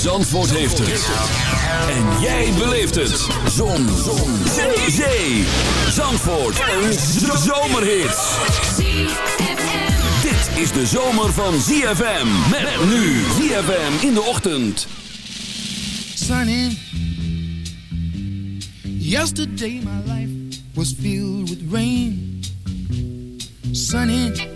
Zandvoort heeft het. En jij beleeft het. Zon. Zon. Zee. Zee. Zandvoort. Een zomerhit. Dit is de zomer van ZFM. Met nu ZFM in de ochtend. Sunny. Yesterday my life was filled with rain. Sunny.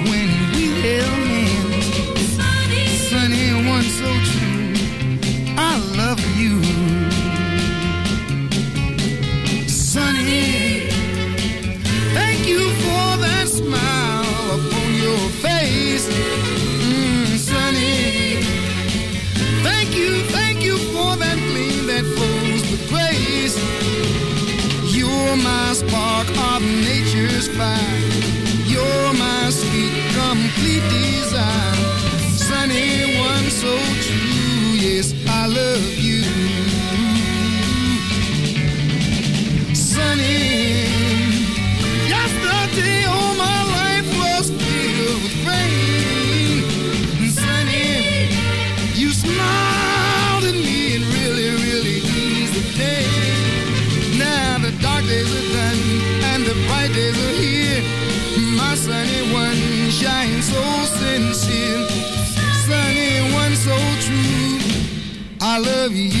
Just fine. I love you.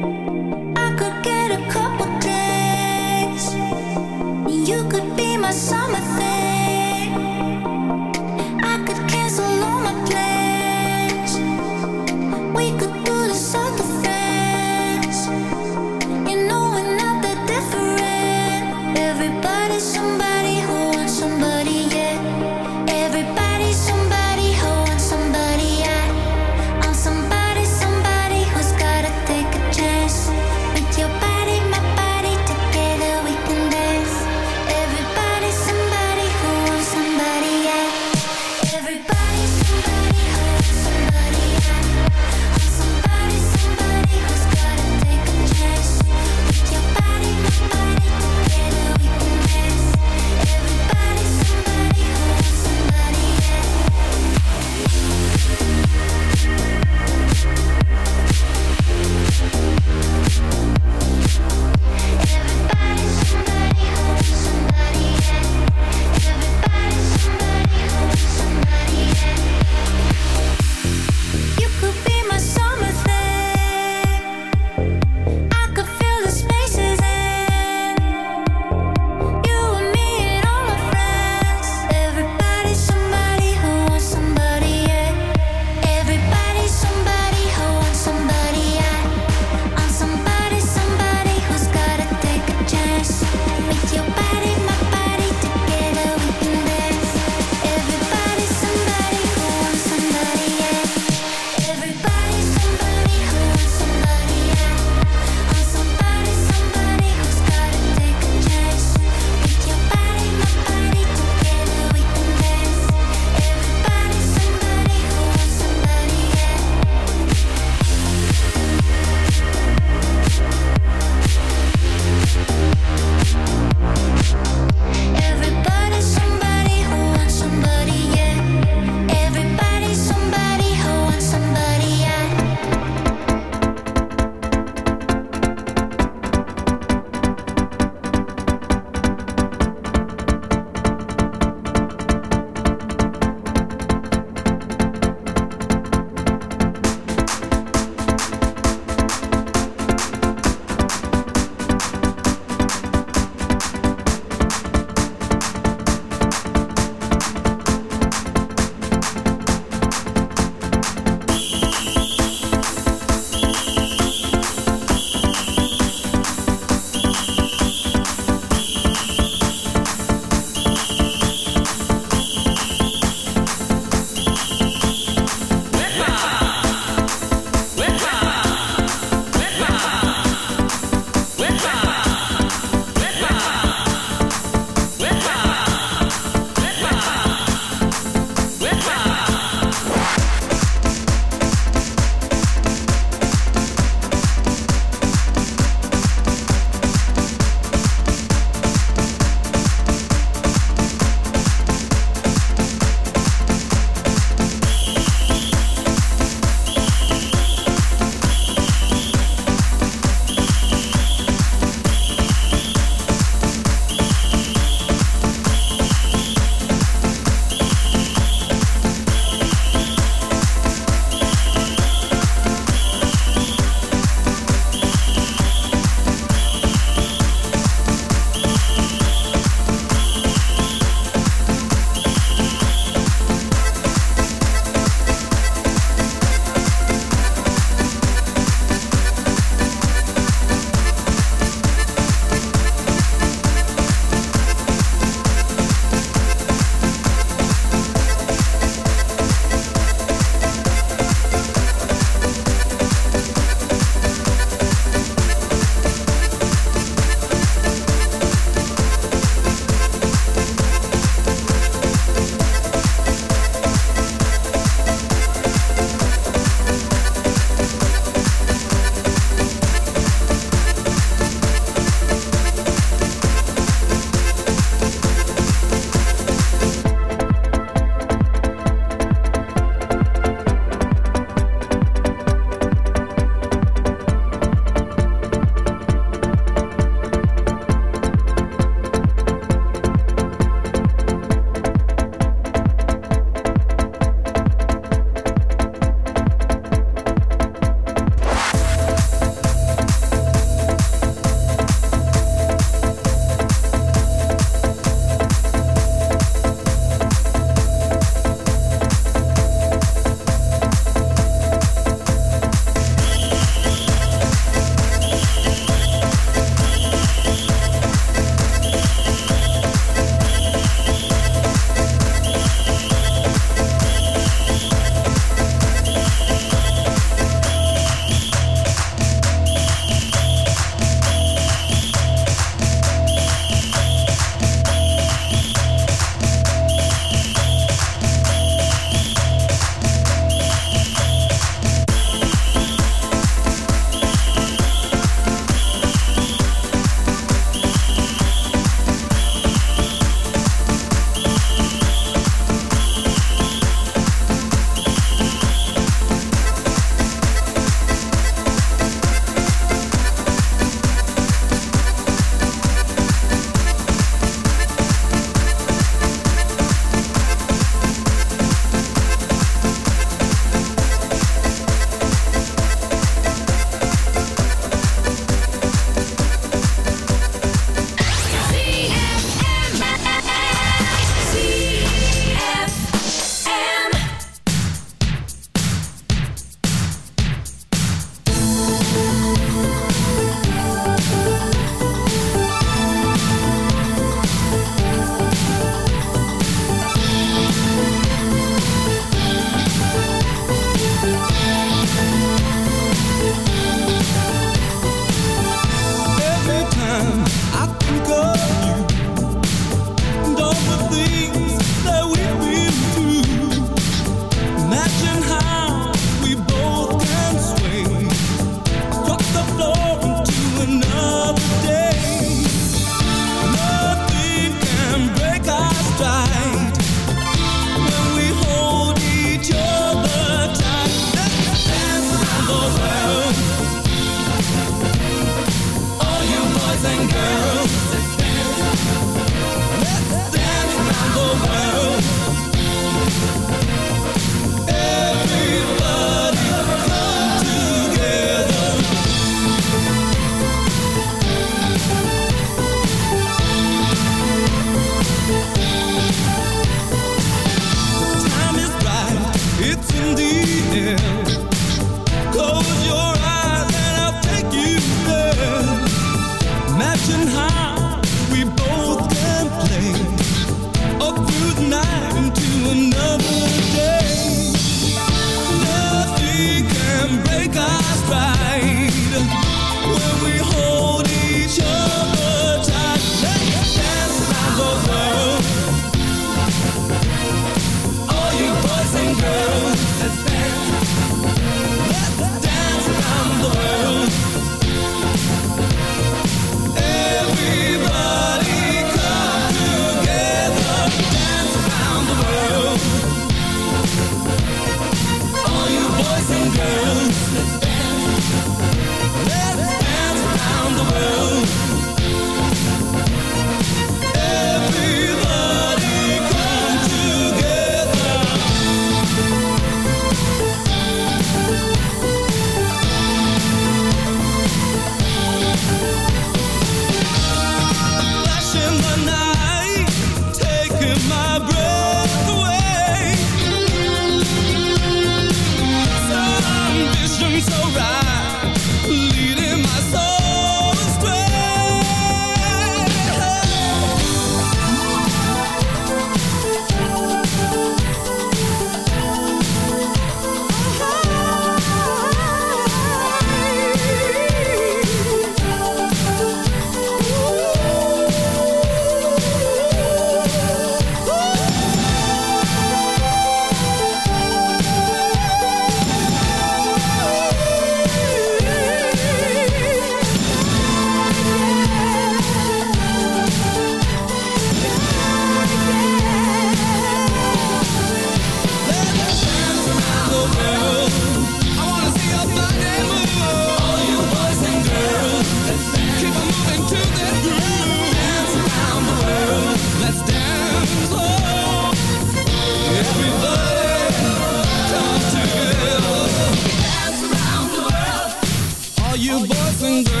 all you boys and girls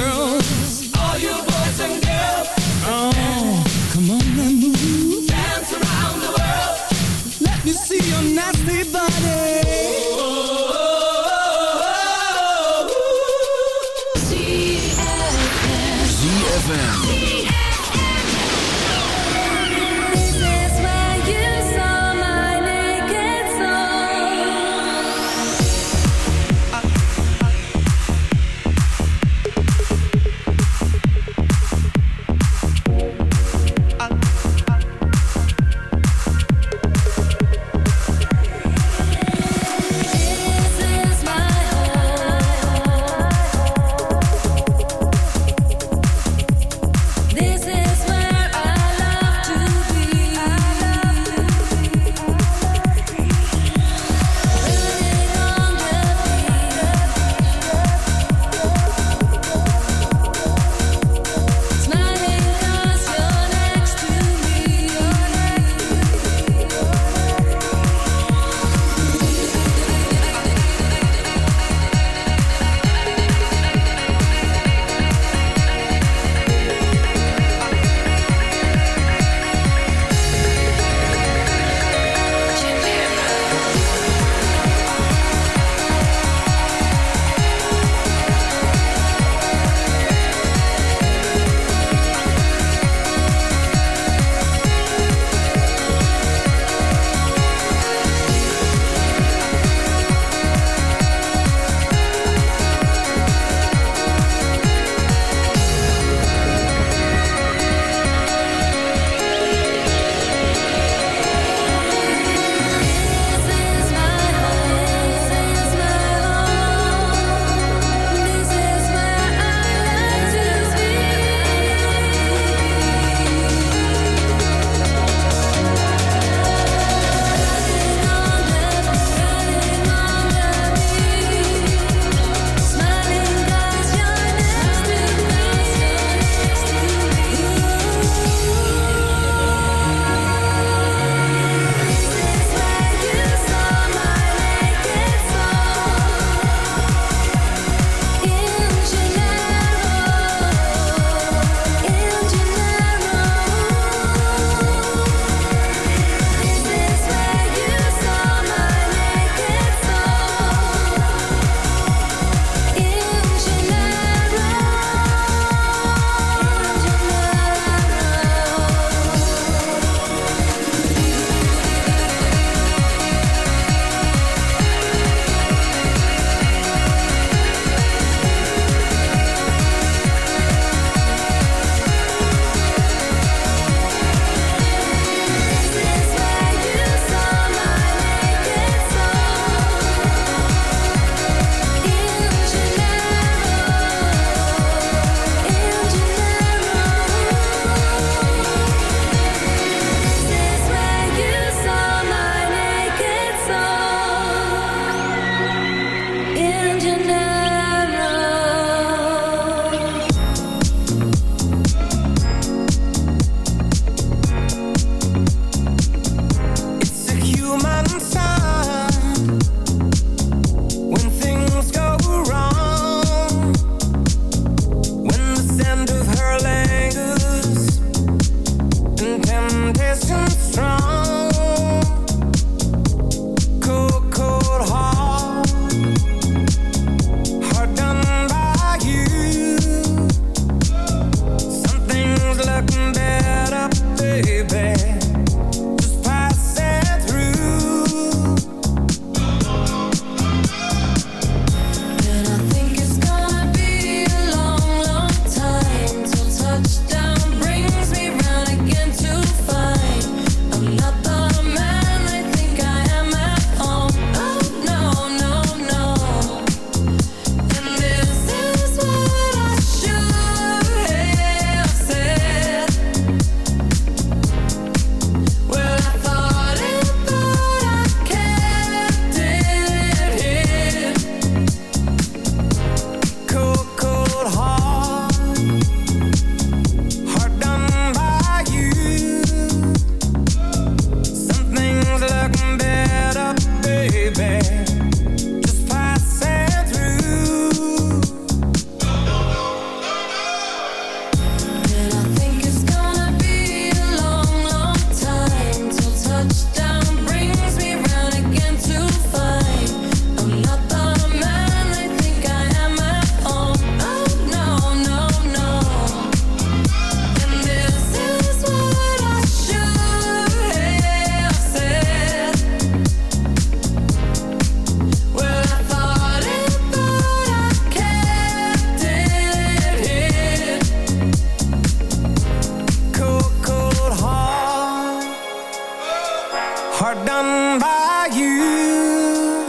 hard done by you.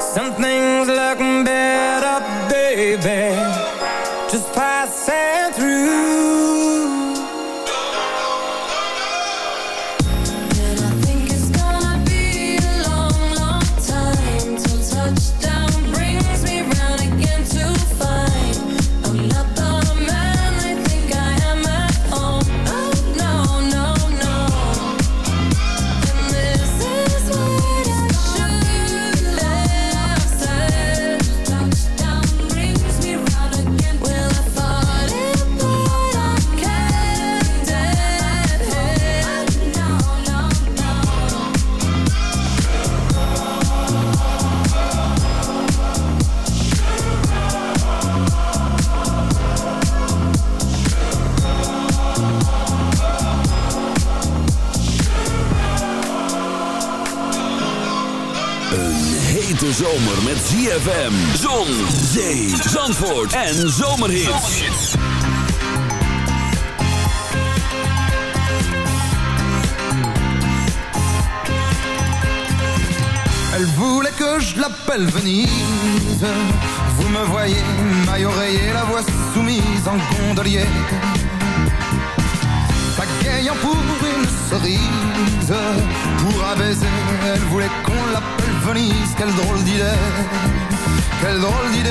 Some things look better, baby, just passing through. Hete zomer met ZFM, zon, zee, zandvoort en zomerhits. Elle voulait que je l'appelle Venise. Vous me voyez, maille oreiller, la voix soumise en gondolier. Pagayant pour une cerise, pour un elle voulait qu'on l'appelle Venise. Quelle drôle d'idée, quelle drôle d'idée,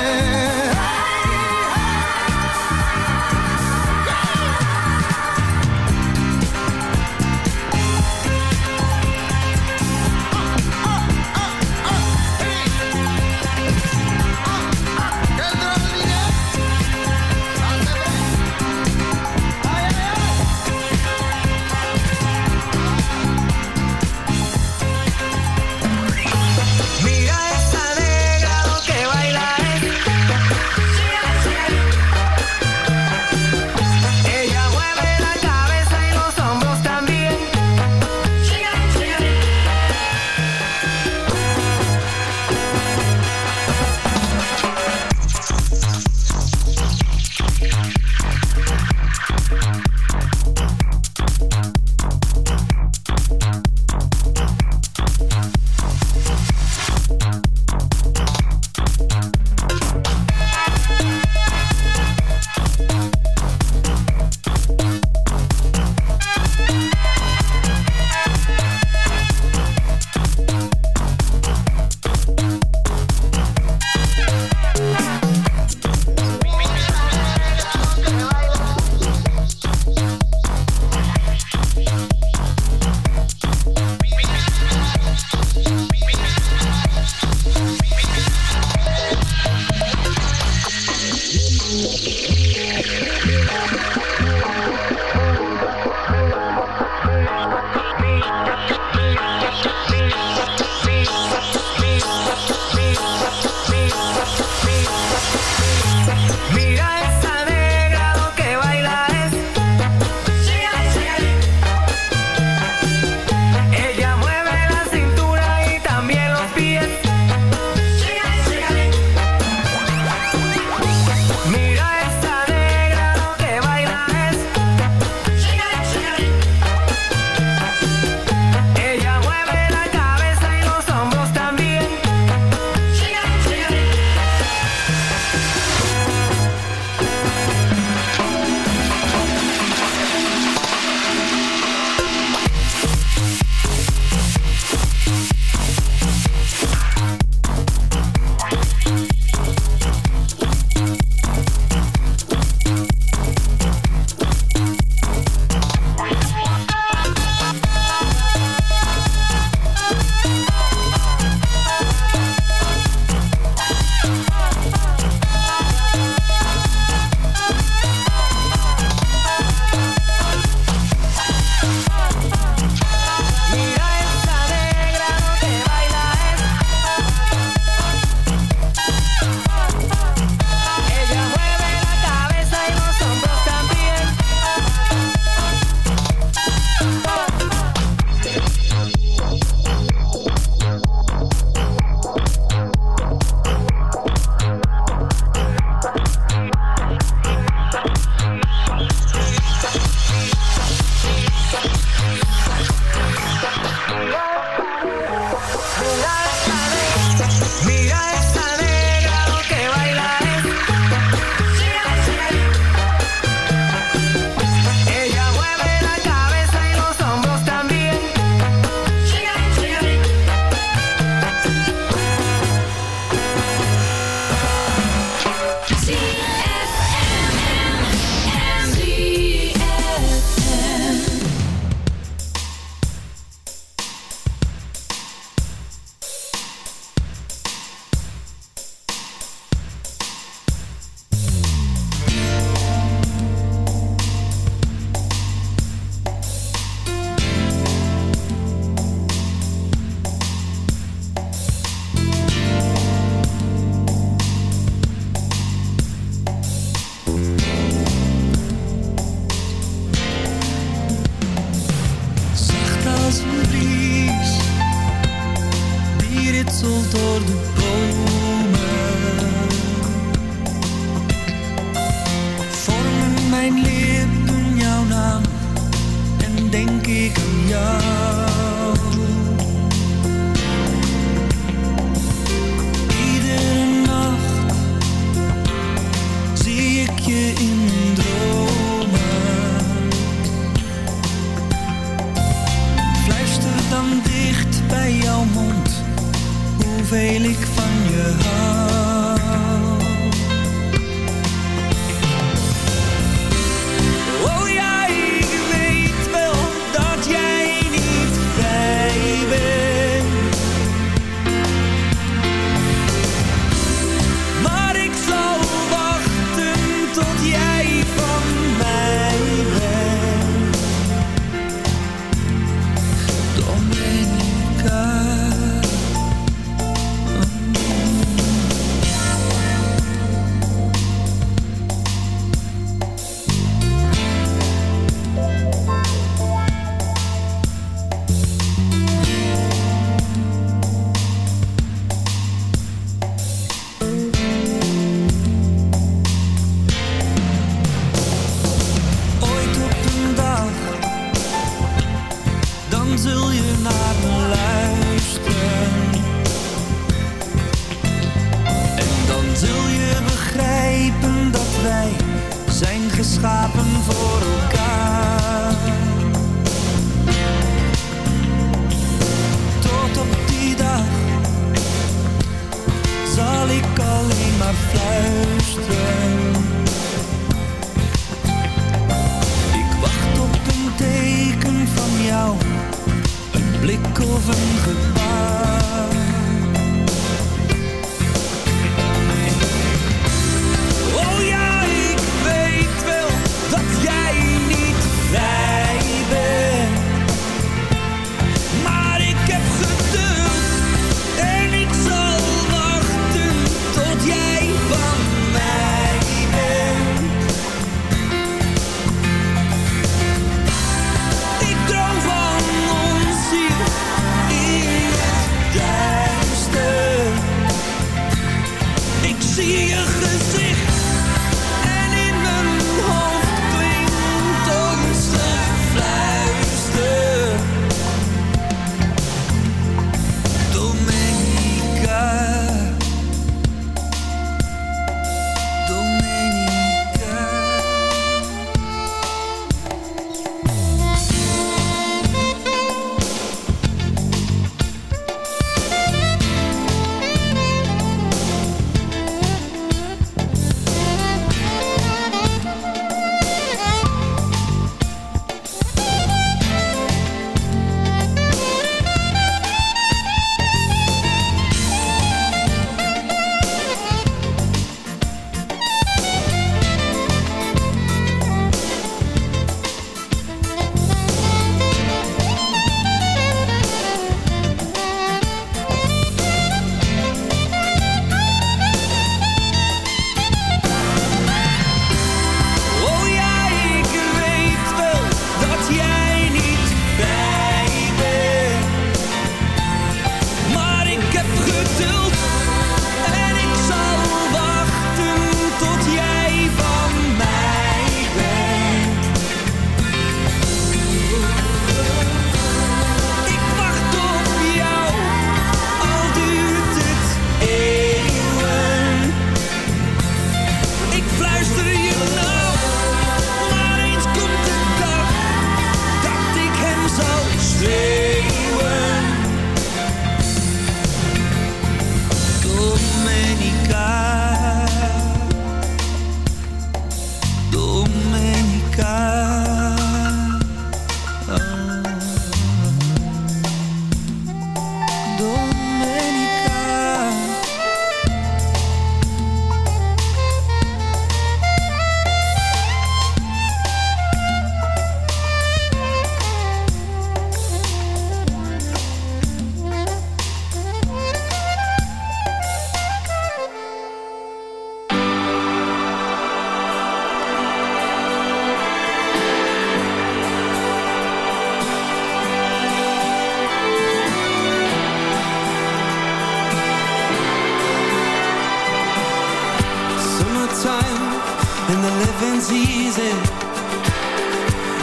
naar luisteren. En dan zul je begrijpen dat wij zijn geschapen voor elkaar. boven gebaar.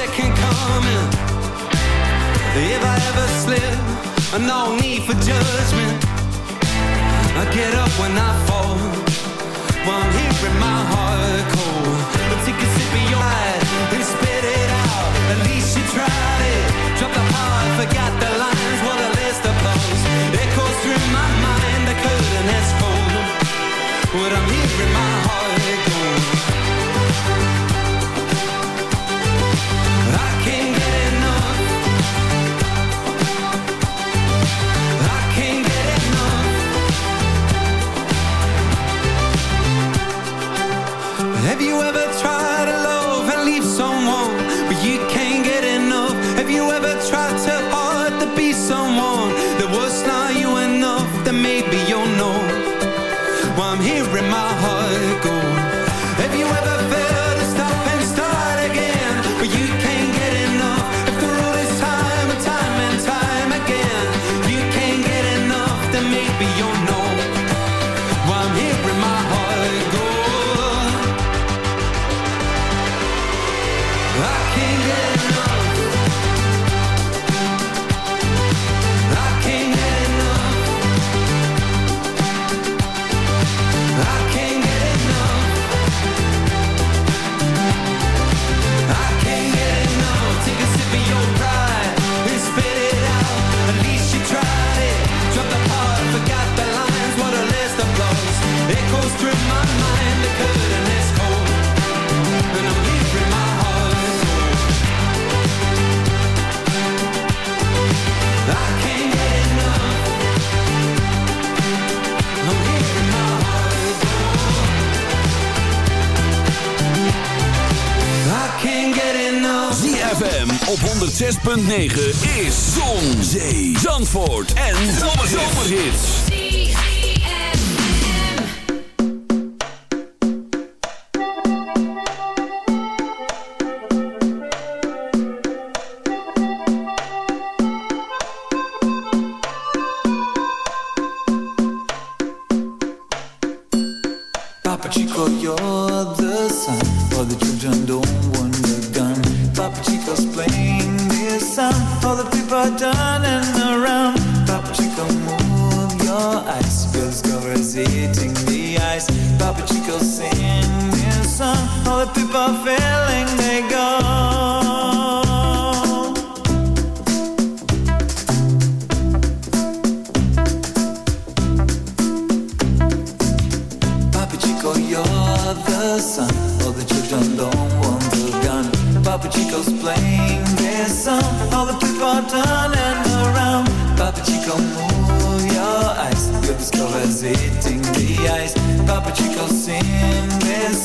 second coming. If I ever slip, no need for judgment. I get up when I fall. While I'm hearing my heart cold. But take a sip of your wine and spit it out. At least you tried it. Drop the heart, forgot the lines. What a list of blows. Echoes through my mind. The curtain has cold. What I'm hearing my heart. ever tried. is Zon, Zee, Zandvoort.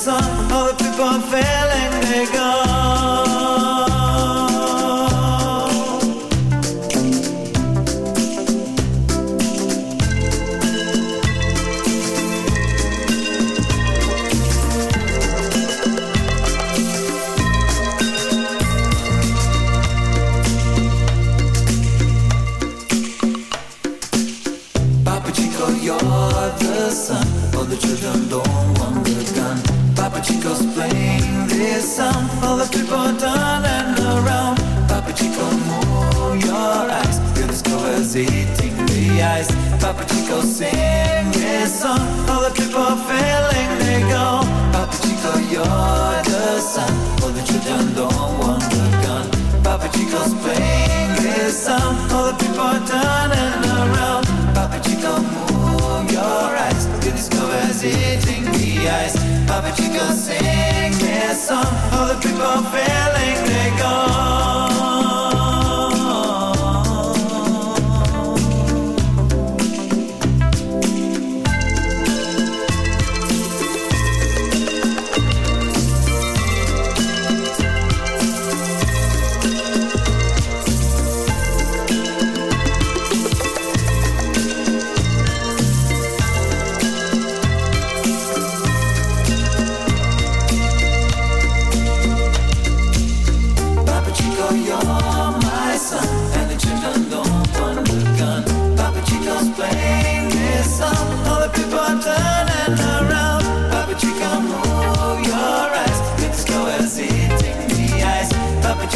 sun.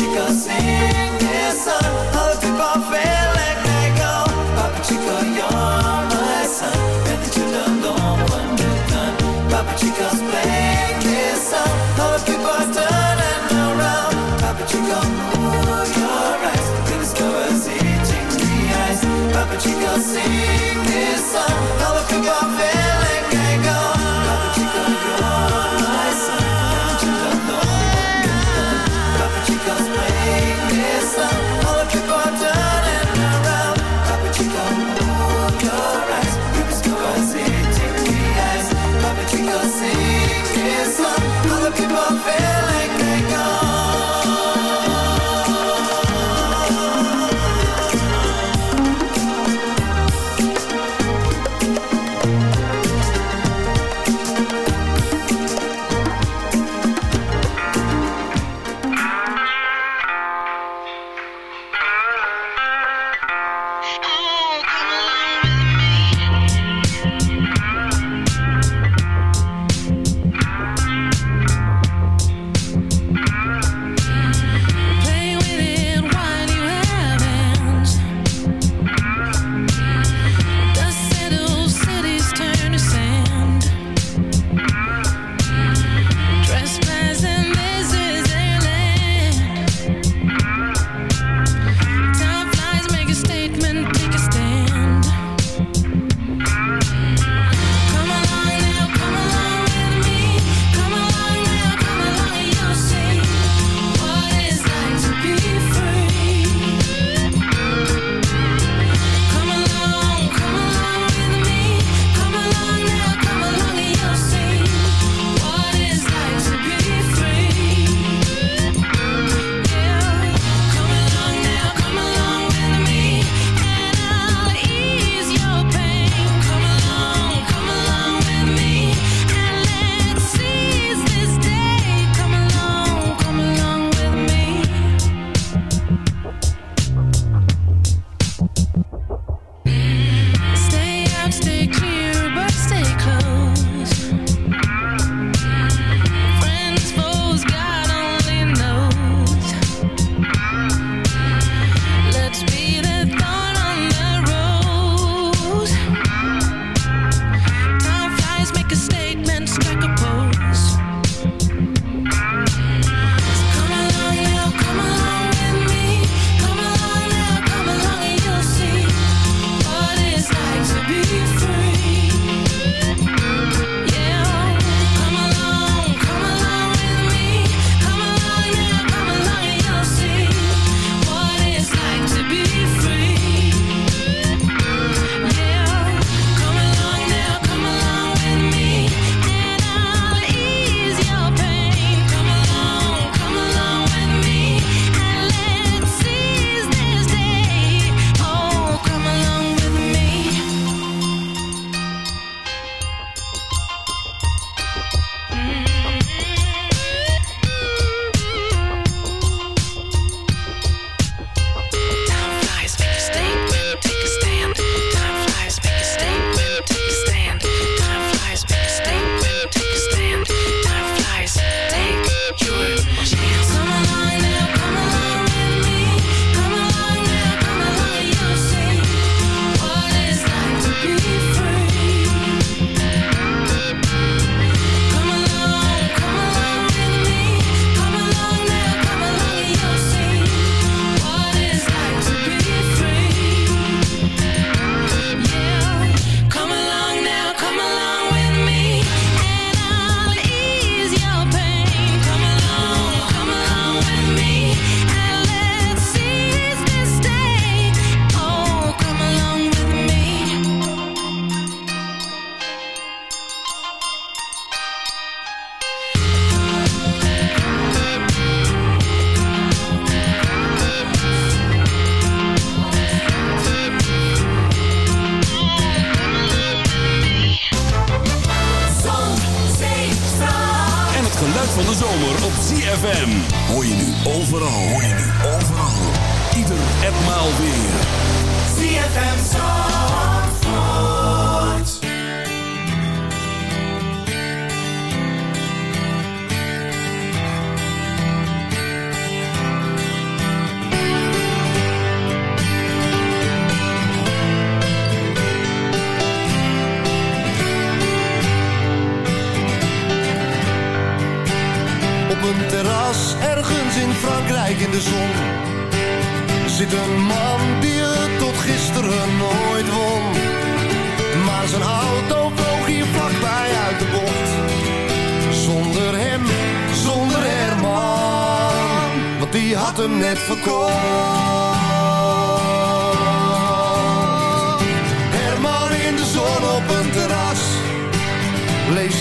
fica sem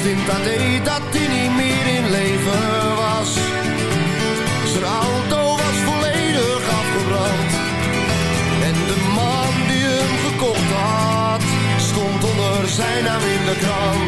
in het AD dat hij niet meer in leven was. Zijn auto was volledig afgebrand. En de man die hem gekocht had, stond onder zijn naam in de krant.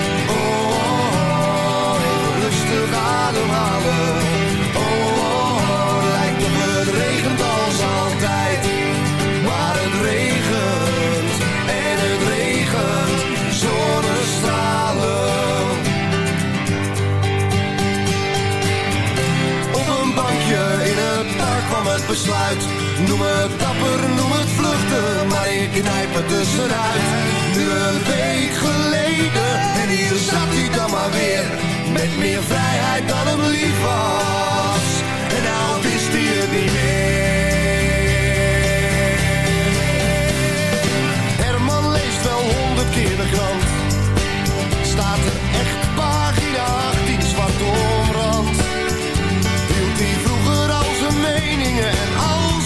Het noem het vluchten, maar ik knijp het tussenuit. Nu een week geleden en hier zat hij dan maar weer. Met meer vrijheid dan hem lief was. En nou wist hij het niet meer.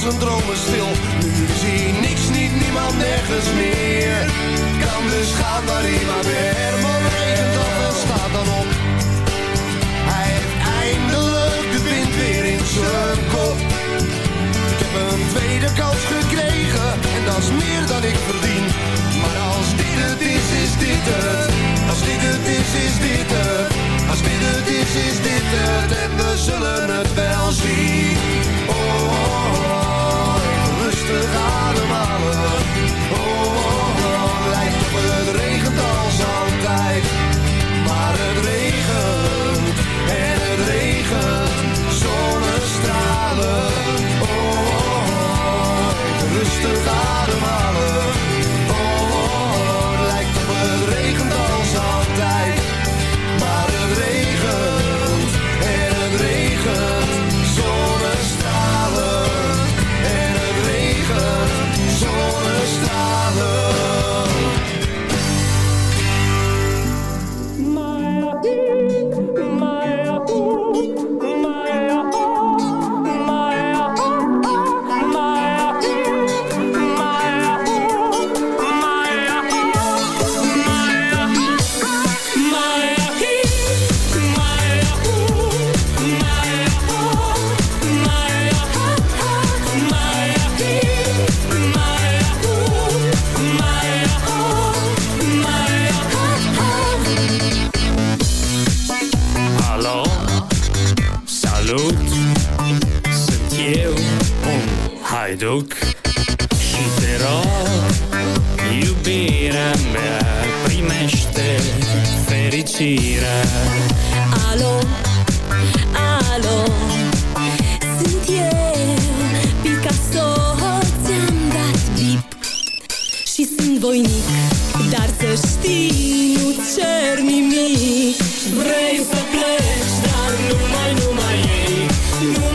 Zijn dromen stil. Nu hij niks, niet niemand, nergens meer. Kan dus gaan waar hij maar weer. Herman regent af en staat dan op. Hij heeft eindelijk de wind weer in zijn kop. Ik heb een tweede kans gekregen en dat is meer dan ik verdien. Maar als dit het is, is dit het. Als dit het is, is dit het. Als dit het is, is dit het. En we zullen het wel zien. rustig Alo, alo, sunt eu, Picasso, ți-am dat bip. Și sunt voinic, dar să știi, nu cer nimic. Vrei să pleci, dar numai, numai ei Numai,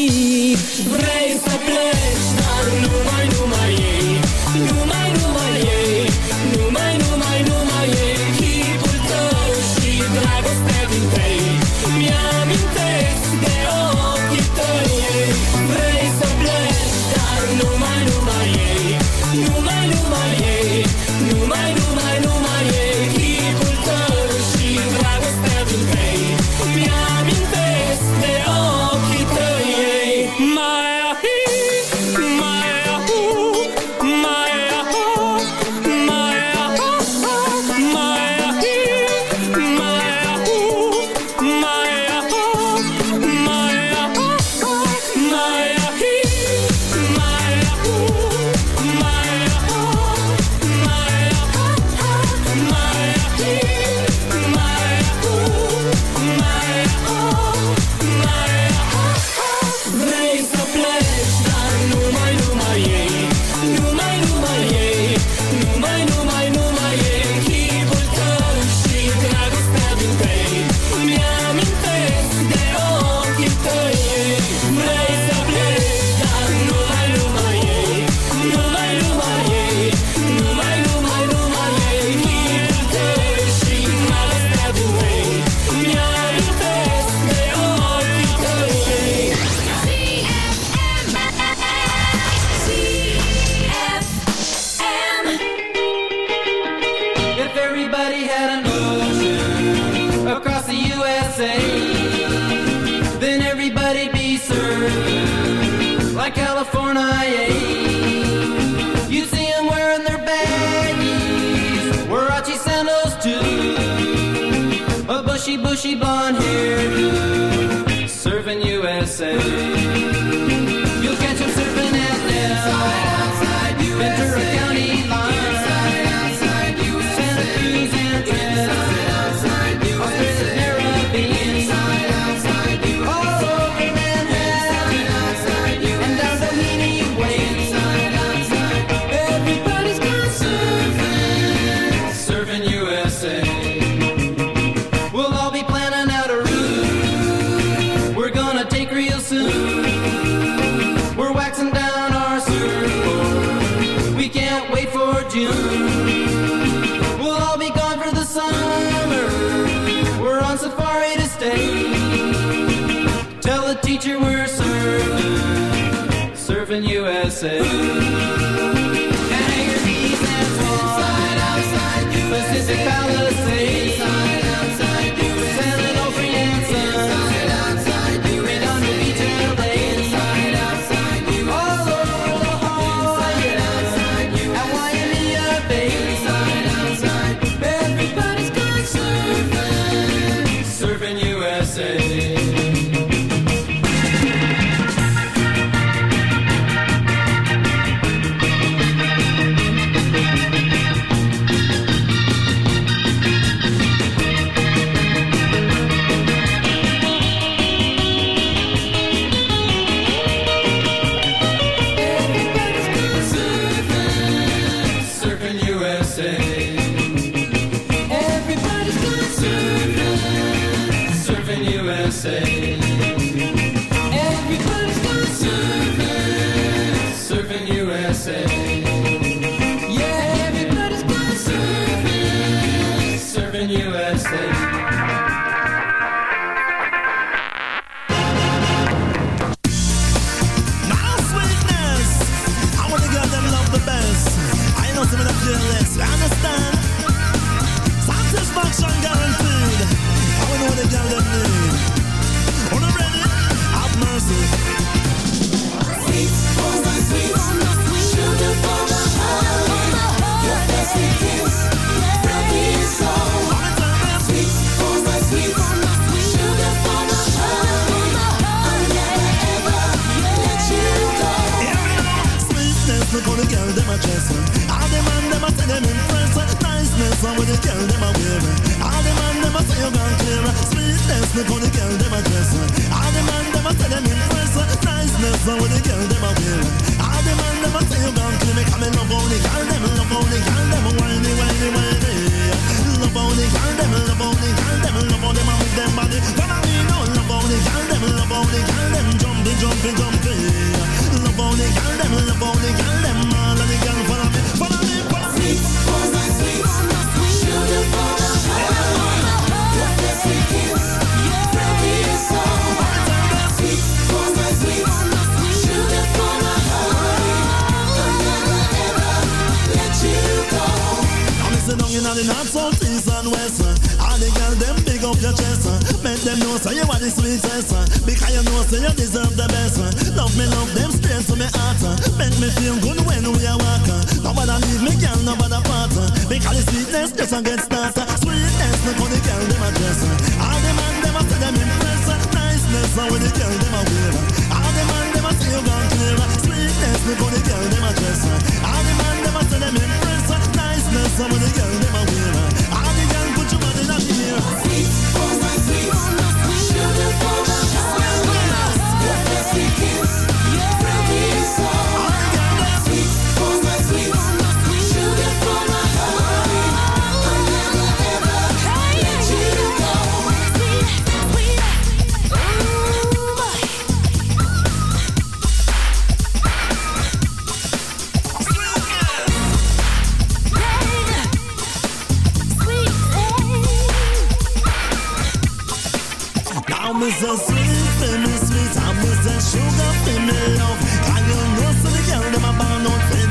say Say. Jumpy, jumpy. Love how the girl them, love the girl them. Oh oh let go. I'm your chest. Make them know say you are the sweetest. Because you know say you deserve the best. Love me, love them straight to me heart. Make me feel good when we are walking. Nobody leave me, girl, nobody part. Because the sweetness just a get started. Sweetness, look how the girl them a dress. All the man them a say them impress. Niceness, how the girl them a wear. All the man them a say you gone clear. Sweetness, look how the girl them a dress. All the man them a say them impress. Niceness, how the girl them a wear. Sweet, oh my sweet, sugar for my heart. First sweet kiss, a sweet and sweet. I'm with the sugar and love. I am no silly girl, my band on